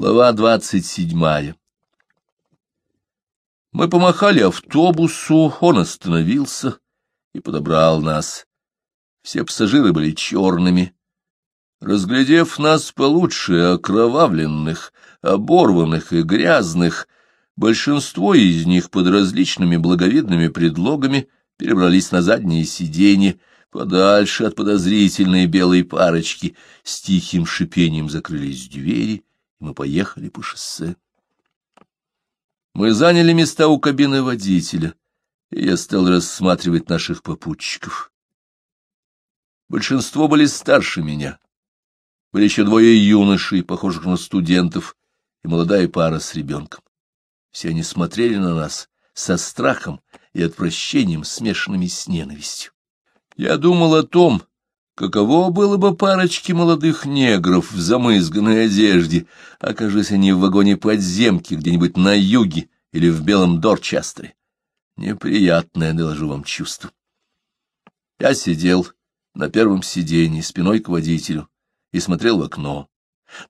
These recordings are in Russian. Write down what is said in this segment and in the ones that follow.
Глава двадцать седьмая Мы помахали автобусу, он остановился и подобрал нас. Все пассажиры были черными. Разглядев нас получше, окровавленных, оборванных и грязных, большинство из них под различными благовидными предлогами перебрались на задние сиденья, подальше от подозрительной белой парочки, с тихим шипением закрылись двери, и мы поехали по шоссе. Мы заняли места у кабины водителя, и я стал рассматривать наших попутчиков. Большинство были старше меня. Были еще двое юношей, похожих на студентов, и молодая пара с ребенком. Все они смотрели на нас со страхом и отвращением, смешанными с ненавистью. Я думал о том, каково было бы парочке молодых негров в замызганной одежде, окажись они в вагоне подземки где-нибудь на юге или в белом Дорчестере. Неприятное, доложу вам, чувство. Я сидел на первом сиденье спиной к водителю и смотрел в окно.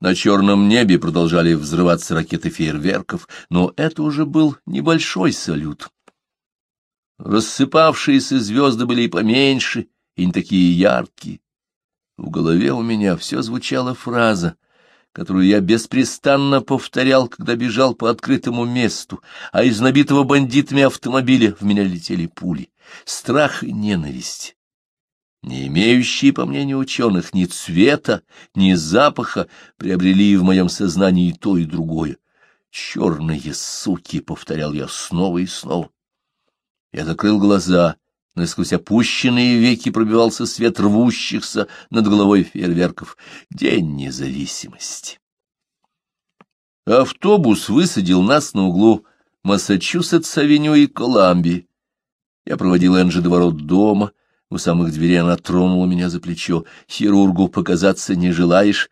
На черном небе продолжали взрываться ракеты фейерверков, но это уже был небольшой салют. Рассыпавшиеся звезды были и поменьше, и не такие яркие. В голове у меня все звучала фраза, которую я беспрестанно повторял, когда бежал по открытому месту, а из набитого бандитами автомобиля в меня летели пули. Страх и ненависть, не имеющие, по мнению ученых, ни цвета, ни запаха, приобрели в моем сознании и то, и другое. «Черные суки!» — повторял я снова и снова. Я закрыл глаза, но сквозь опущенные веки пробивался свет рвущихся над головой фейерверков. День независимости. Автобус высадил нас на углу Массачусетс-авеню и Коламбии. Я проводил Энджи до ворот дома. У самых дверей она тронула меня за плечо. «Хирургу показаться не желаешь?»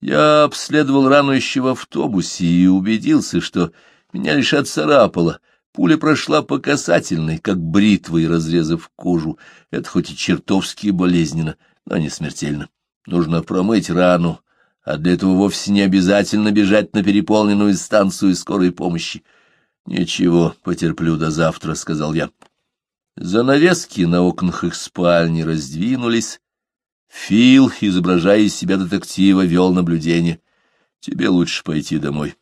Я обследовал рану еще в автобусе и убедился, что меня лишь отцарапало — Пуля прошла по касательной, как бритвой, разрезав кожу. Это хоть и чертовски болезненно, но не смертельно. Нужно промыть рану, а для этого вовсе не обязательно бежать на переполненную станцию скорой помощи. — Ничего, потерплю до завтра, — сказал я. Занавески на окнах их спальни раздвинулись. Фил, изображая из себя детектива, вел наблюдение. — Тебе лучше пойти домой.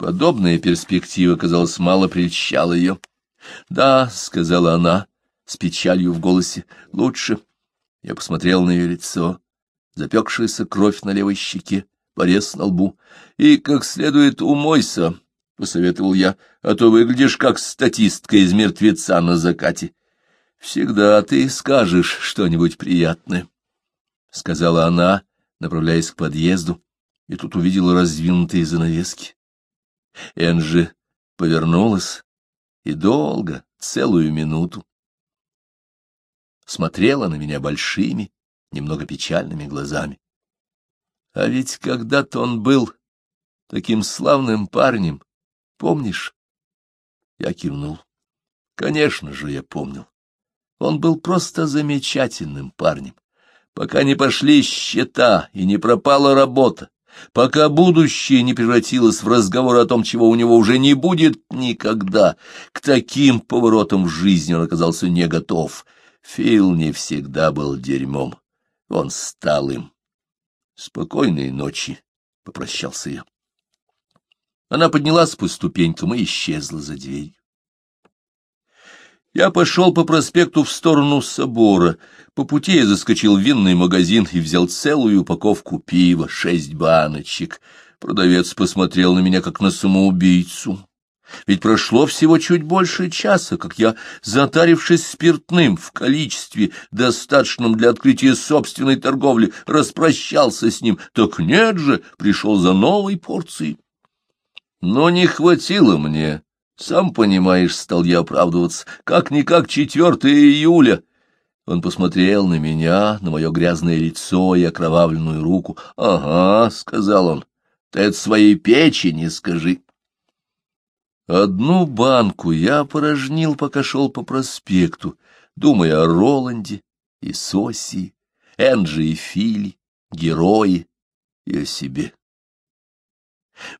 Подобная перспектива, казалось, мало прельщала ее. — Да, — сказала она, с печалью в голосе, — лучше. Я посмотрел на ее лицо, запекшаяся кровь на левой щеке, порез на лбу. — И как следует умойся, — посоветовал я, — а то выглядишь как статистка из мертвеца на закате. — Всегда ты скажешь что-нибудь приятное, — сказала она, направляясь к подъезду, и тут увидела раздвинутые занавески. Энджи повернулась и долго, целую минуту, смотрела на меня большими, немного печальными глазами. А ведь когда-то он был таким славным парнем, помнишь? Я кивнул. Конечно же, я помнил. Он был просто замечательным парнем. Пока не пошли счета и не пропала работа, пока будущее не превратилось в разговор о том, чего у него уже не будет никогда. К таким поворотам в жизни он оказался не готов. Фил не всегда был дерьмом. Он стал им. «Спокойной ночи», — попрощался я. Она поднялась по ступенькам и исчезла за дверью. Я пошел по проспекту в сторону собора. По пути я заскочил в винный магазин и взял целую упаковку пива, шесть баночек. Продавец посмотрел на меня, как на самоубийцу. Ведь прошло всего чуть больше часа, как я, затарившись спиртным в количестве, достаточном для открытия собственной торговли, распрощался с ним. Так нет же, пришел за новой порцией. Но не хватило мне сам понимаешь, стал я оправдываться, как-никак 4 июля. Он посмотрел на меня, на мое грязное лицо и окровавленную руку. — Ага, — сказал он, — ты это своей печени скажи. Одну банку я опорожнил, пока шел по проспекту, думая о Роланде и Соси, Энджи и Фили, герои и о себе.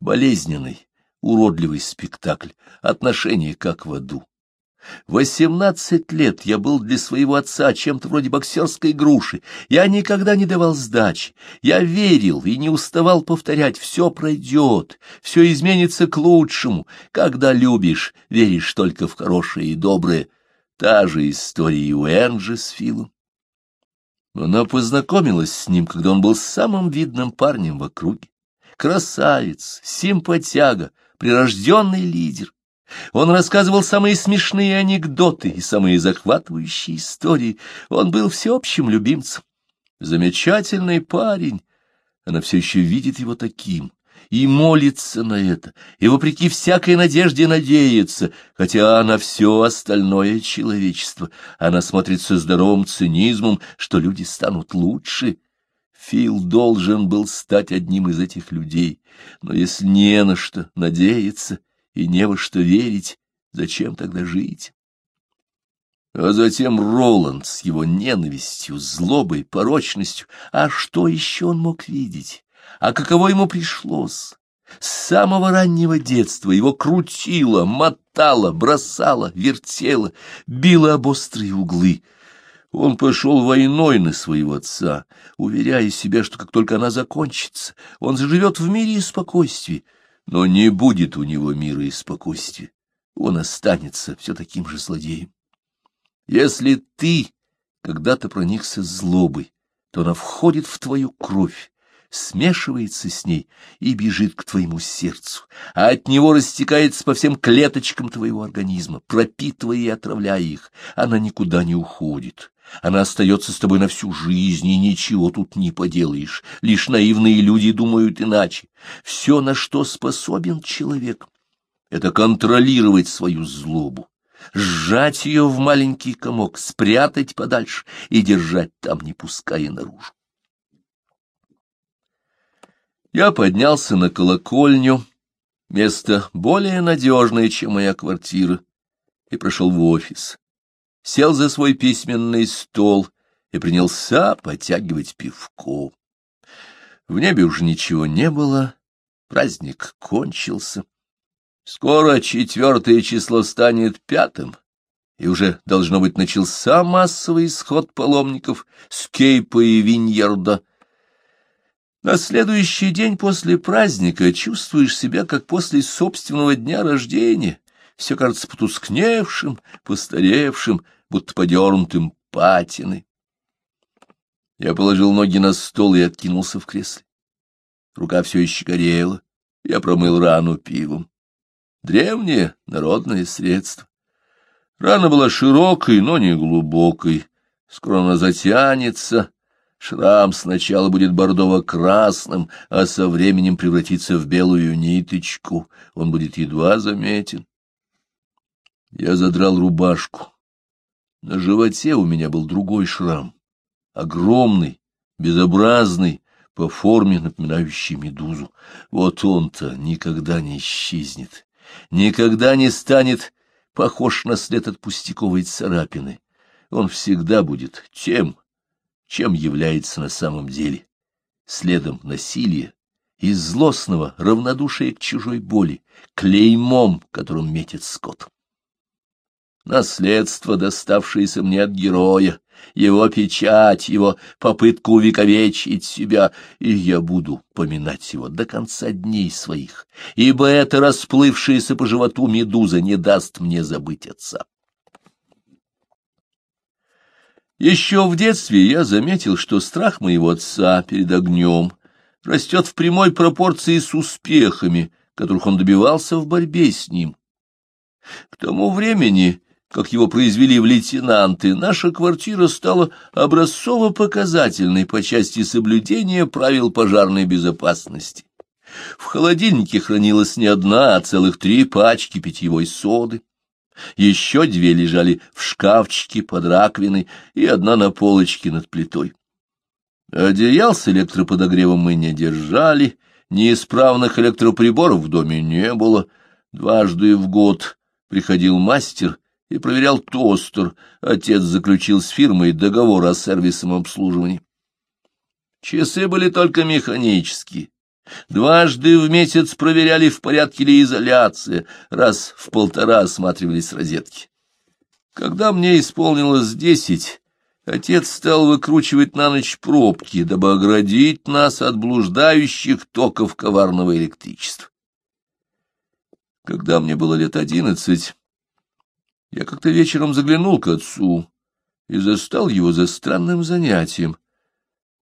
болезненный, уродливый спектакль, отношения как в аду. Восемнадцать лет я был для своего отца чем-то вроде боксерской груши. Я никогда не давал сдачи. Я верил и не уставал повторять, все пройдет, все изменится к лучшему. Когда любишь, веришь только в хорошее и доброе. Та же история и у Энджи с Филом. Она познакомилась с ним, когда он был самым видным парнем в округе. Красавец, симпатяга, прирожденный лидер. Он рассказывал самые смешные анекдоты и самые захватывающие истории. Он был всеобщим любимцем. Замечательный парень. Она все еще видит его таким и молится на это, и вопреки всякой надежде надеется, хотя на все остальное человечество она смотрит со здоровым цинизмом, что люди станут лучше. Фил должен был стать одним из этих людей, но если не на что надеяться, и не во что верить, зачем тогда жить? А затем Роланд с его ненавистью, злобой, порочностью. А что еще он мог видеть? А каково ему пришлось? С самого раннего детства его крутило, мотало, бросало, вертело, било об острые углы. Он пошел войной на своего отца, уверяя себя, что как только она закончится, он заживет в мире и спокойствии но не будет у него мира и спокойствия. Он останется все таким же злодеем. Если ты когда-то проникся злобой, то она входит в твою кровь, смешивается с ней и бежит к твоему сердцу, а от него растекается по всем клеточкам твоего организма, пропитывая и отравляя их. Она никуда не уходит. Она остается с тобой на всю жизнь, и ничего тут не поделаешь. Лишь наивные люди думают иначе. Все, на что способен человек, — это контролировать свою злобу, сжать ее в маленький комок, спрятать подальше и держать там, не пуская наружу. Я поднялся на колокольню, место более надежное, чем моя квартира, и прошел в офис сел за свой письменный стол и принялся потягивать пивко. В небе уже ничего не было, праздник кончился. Скоро четвертое число станет пятым, и уже, должно быть, начался массовый исход паломников с Кейпа и Виньерда. На следующий день после праздника чувствуешь себя, как после собственного дня рождения, все кажется потускневшим, постаревшим, будто подернутым патиной. Я положил ноги на стол и откинулся в кресле. Рука все еще горела, я промыл рану пивом. Древнее народное средство. Рана была широкой, но не глубокой. Скоро она затянется. Шрам сначала будет бордово-красным, а со временем превратится в белую ниточку. Он будет едва заметен. Я задрал рубашку. На животе у меня был другой шрам, огромный, безобразный, по форме напоминающий медузу. Вот он-то никогда не исчезнет, никогда не станет похож на след от пустяковой царапины. Он всегда будет тем, чем является на самом деле, следом насилия и злостного равнодушия к чужой боли, клеймом, которым метит скот наследство, доставшееся мне от героя, его печать, его попытку увековечить себя, и я буду поминать его до конца дней своих, ибо эта расплывшаяся по животу медуза не даст мне забыть отца. Еще в детстве я заметил, что страх моего отца перед огнем растет в прямой пропорции с успехами, которых он добивался в борьбе с ним. К тому времени как его произвели в лейтенанты, наша квартира стала образцово-показательной по части соблюдения правил пожарной безопасности. В холодильнике хранилась не одна, а целых три пачки питьевой соды. Еще две лежали в шкафчике под раковиной и одна на полочке над плитой. Одеял с электроподогревом мы не держали, неисправных электроприборов в доме не было. Дважды в год приходил мастер и проверял тостер. Отец заключил с фирмой договор о сервисном обслуживании. Часы были только механические. Дважды в месяц проверяли, в порядке ли изоляция, раз в полтора осматривались розетки. Когда мне исполнилось десять, отец стал выкручивать на ночь пробки, дабы оградить нас от блуждающих токов коварного электричества. Когда мне было лет одиннадцать, я как-то вечером заглянул к отцу и застал его за странным занятием.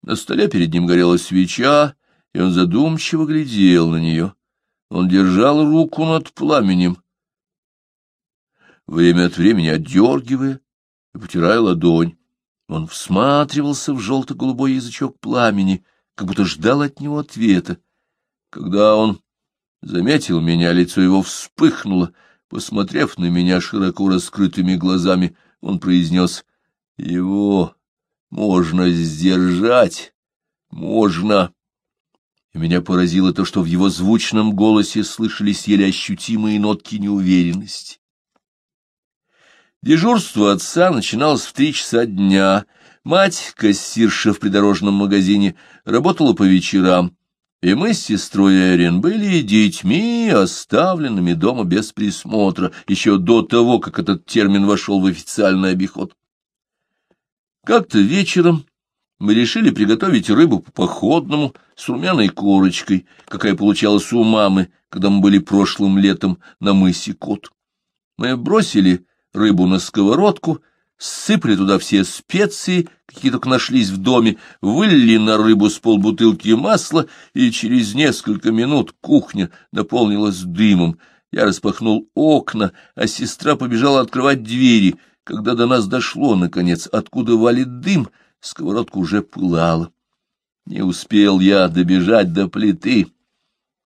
На столе перед ним горела свеча, и он задумчиво глядел на нее. Он держал руку над пламенем, время от времени отдергивая и потирая ладонь. Он всматривался в желто-голубой язычок пламени, как будто ждал от него ответа. Когда он заметил меня, лицо его вспыхнуло. Посмотрев на меня широко раскрытыми глазами, он произнес, «Его можно сдержать, можно». И меня поразило то, что в его звучном голосе слышались еле ощутимые нотки неуверенности. Дежурство отца начиналось в три часа дня. Мать, кассирша в придорожном магазине, работала по вечерам, и мы с сестрой Эрин были детьми, оставленными дома без присмотра, еще до того, как этот термин вошел в официальный обиход. Как-то вечером мы решили приготовить рыбу по-походному с румяной корочкой, какая получалась у мамы, когда мы были прошлым летом на мысе Кот. Мы бросили рыбу на сковородку, сыпали туда все специи, какие только нашлись в доме, вылили на рыбу с полбутылки масла, и через несколько минут кухня наполнилась дымом. Я распахнул окна, а сестра побежала открывать двери. Когда до нас дошло, наконец, откуда валит дым, сковородка уже пылала. Не успел я добежать до плиты,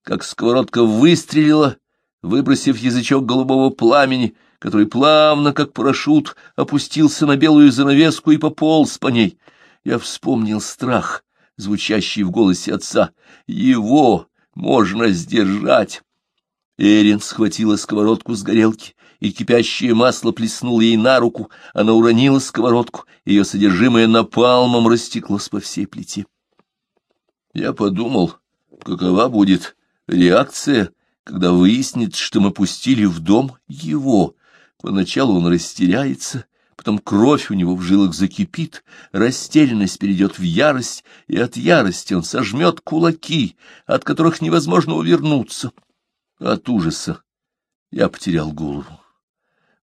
как сковородка выстрелила, выбросив язычок голубого пламени — который плавно, как парашют, опустился на белую занавеску и пополз по ней. Я вспомнил страх, звучащий в голосе отца. Его можно сдержать. Эрин схватила сковородку с горелки, и кипящее масло плеснуло ей на руку. Она уронила сковородку, ее содержимое напалмом растеклось по всей плите. Я подумал, какова будет реакция, когда выяснится, что мы пустили в дом его, Поначалу он растеряется, потом кровь у него в жилах закипит, растерянность перейдет в ярость, и от ярости он сожмет кулаки, от которых невозможно увернуться. От ужаса я потерял голову.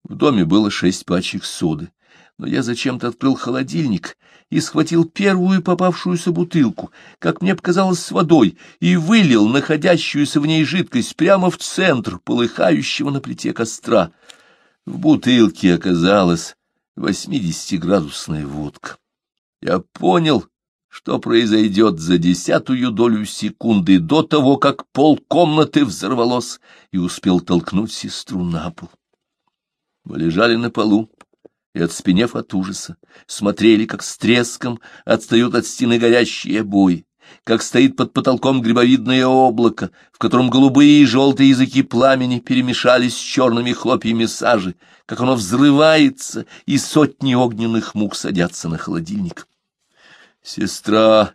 В доме было шесть пачек соды, но я зачем-то открыл холодильник и схватил первую попавшуюся бутылку, как мне показалось, с водой, и вылил находящуюся в ней жидкость прямо в центр полыхающего на плите костра — в бутылке оказалась восьмидесятиградусная водка. Я понял, что произойдет за десятую долю секунды до того, как пол комнаты взорвалось, и успел толкнуть сестру на пол. Мы лежали на полу и, отспенев от ужаса, смотрели, как с треском отстают от стены горящие обои как стоит под потолком грибовидное облако, в котором голубые и желтые языки пламени перемешались с черными хлопьями сажи, как оно взрывается, и сотни огненных мук садятся на холодильник. Сестра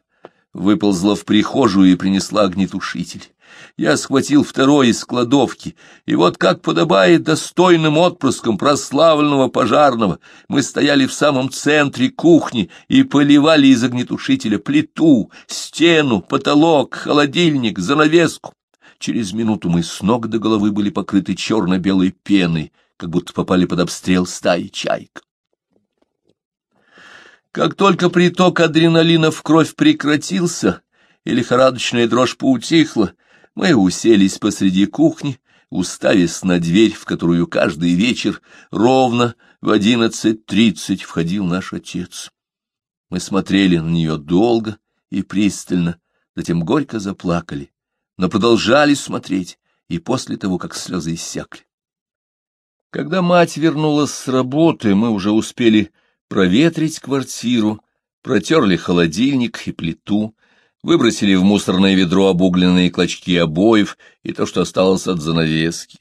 выползла в прихожую и принесла огнетушитель. Я схватил второй из кладовки, и вот как подобает достойным отпрыском прославленного пожарного, мы стояли в самом центре кухни и поливали из огнетушителя плиту, стену, потолок, холодильник, занавеску. Через минуту мы с ног до головы были покрыты черно-белой пеной, как будто попали под обстрел стаи чайк. Как только приток адреналина в кровь прекратился, и лихорадочная дрожь поутихла, мы уселись посреди кухни, уставясь на дверь, в которую каждый вечер ровно в одиннадцать тридцать входил наш отец. Мы смотрели на нее долго и пристально, затем горько заплакали, но продолжали смотреть и после того, как слезы иссякли. Когда мать вернулась с работы, мы уже успели проветрить квартиру, протерли холодильник и плиту, выбросили в мусорное ведро обугленные клочки обоев и то, что осталось от занавески.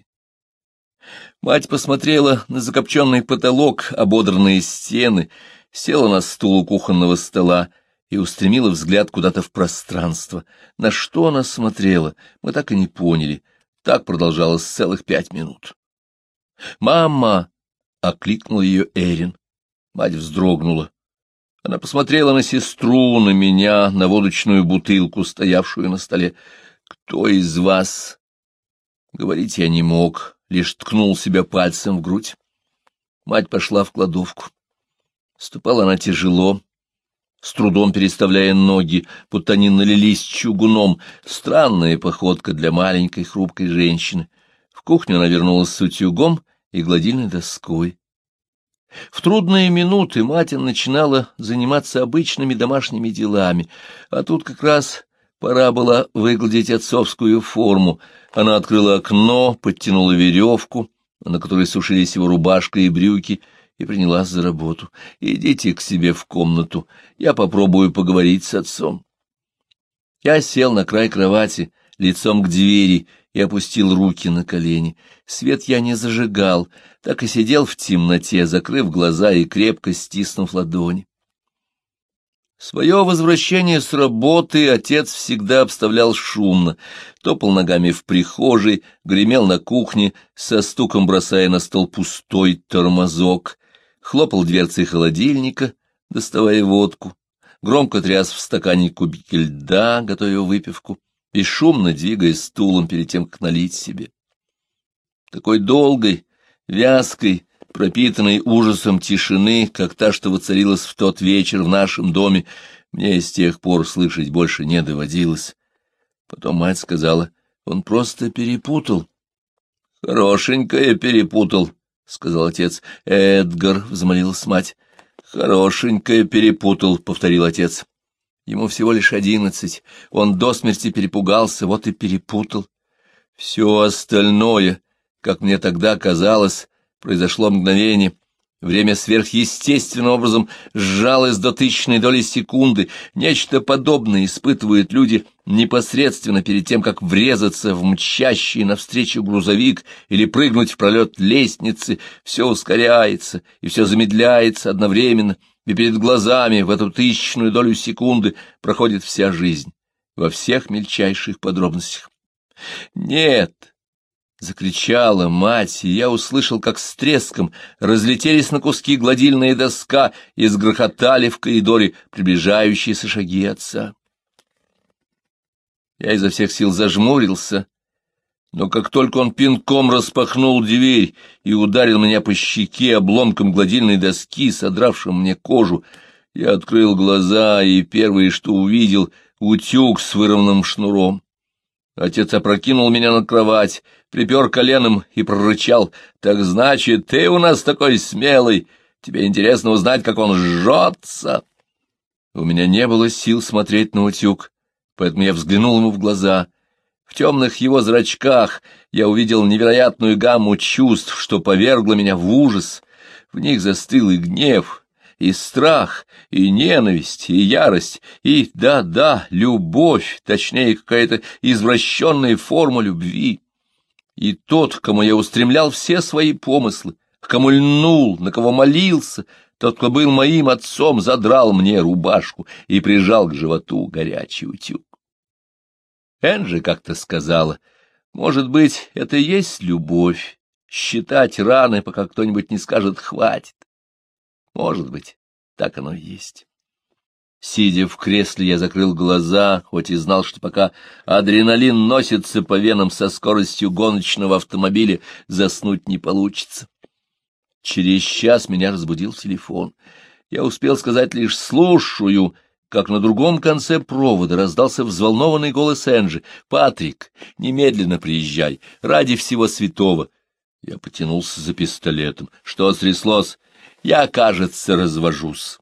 Мать посмотрела на закопченный потолок, ободранные стены, села на стул у кухонного стола и устремила взгляд куда-то в пространство. На что она смотрела, мы так и не поняли. Так продолжалось целых пять минут. «Мама!» — окликнул ее Эрин. Мать вздрогнула. Она посмотрела на сестру, на меня, на водочную бутылку, стоявшую на столе. «Кто из вас?» Говорить я не мог, лишь ткнул себя пальцем в грудь. Мать пошла в кладовку. Ступала она тяжело, с трудом переставляя ноги, будто они налились чугуном. Странная походка для маленькой хрупкой женщины. В кухню она вернулась с утюгом и гладильной доской. В трудные минуты мать начинала заниматься обычными домашними делами, а тут как раз пора было выгладить отцовскую форму. Она открыла окно, подтянула веревку, на которой сушились его рубашка и брюки, и принялась за работу. «Идите к себе в комнату, я попробую поговорить с отцом». Я сел на край кровати, лицом к двери, и опустил руки на колени. Свет я не зажигал, так и сидел в темноте, закрыв глаза и крепко стиснув ладони. Свое возвращение с работы отец всегда обставлял шумно, топал ногами в прихожей, гремел на кухне, со стуком бросая на стол пустой тормозок, хлопал дверцей холодильника, доставая водку, громко тряс в стакане кубики льда, готовя выпивку бесшумно двигая стулом перед тем, как налить себе. Такой долгой, вязкой, пропитанной ужасом тишины, как та, что воцарилась в тот вечер в нашем доме, мне с тех пор слышать больше не доводилось. Потом мать сказала, он просто перепутал. — Хорошенькое перепутал, — сказал отец. — Эдгар, — взмолилась мать. — Хорошенькое перепутал, — повторил отец. Ему всего лишь одиннадцать, он до смерти перепугался, вот и перепутал. Все остальное, как мне тогда казалось, произошло мгновение. Время сверхъестественным образом сжалось до тысячной доли секунды. Нечто подобное испытывают люди непосредственно перед тем, как врезаться в мчащий навстречу грузовик или прыгнуть в пролет лестницы. Все ускоряется и все замедляется одновременно — и перед глазами в эту тысячную долю секунды проходит вся жизнь во всех мельчайших подробностях. «Нет!» — закричала мать, и я услышал, как с треском разлетелись на куски гладильная доска и сгрохотали в коридоре приближающиеся шаги отца. Я изо всех сил зажмурился, но как только он пинком распахнул дверь и ударил меня по щеке обломком гладильной доски, содравшим мне кожу, я открыл глаза и первое, что увидел, утюг с вырванным шнуром. Отец опрокинул меня на кровать, припер коленом и прорычал. «Так значит, ты у нас такой смелый! Тебе интересно узнать, как он жжется!» У меня не было сил смотреть на утюг, поэтому я взглянул ему в глаза — в темных его зрачках я увидел невероятную гамму чувств, что повергло меня в ужас. В них застыл и гнев, и страх, и ненависть, и ярость, и, да-да, любовь, точнее, какая-то извращенная форма любви. И тот, кому я устремлял все свои помыслы, к кому льнул, на кого молился, тот, кто был моим отцом, задрал мне рубашку и прижал к животу горячий утюг. Энджи как-то сказала, может быть, это и есть любовь, считать раны, пока кто-нибудь не скажет «хватит». Может быть, так оно и есть. Сидя в кресле, я закрыл глаза, хоть и знал, что пока адреналин носится по венам со скоростью гоночного автомобиля, заснуть не получится. Через час меня разбудил телефон. Я успел сказать лишь «слушаю», как на другом конце провода раздался взволнованный голос Энджи. «Патрик, немедленно приезжай, ради всего святого!» Я потянулся за пистолетом. «Что стряслось?» «Я, кажется, развожусь».